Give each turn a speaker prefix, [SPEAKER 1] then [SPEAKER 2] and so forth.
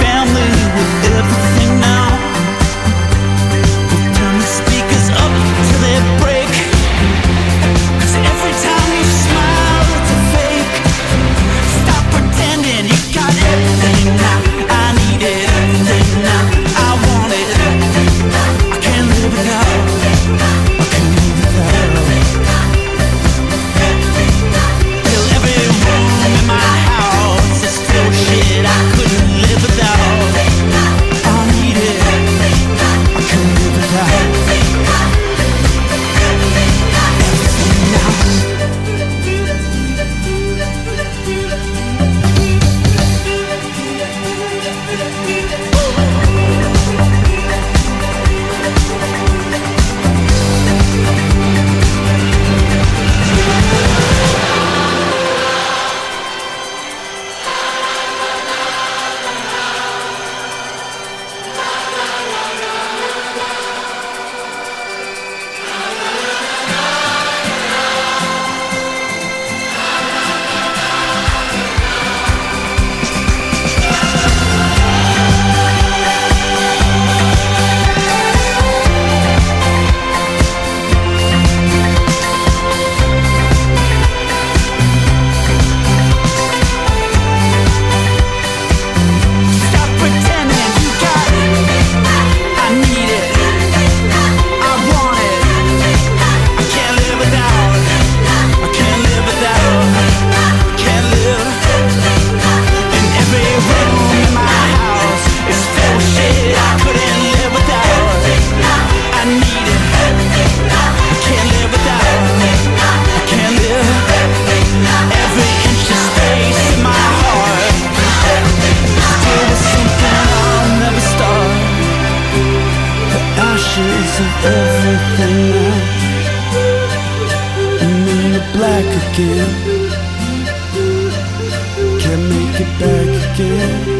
[SPEAKER 1] family with everything. pictures of everything now. And in the black again. Can't make it back again.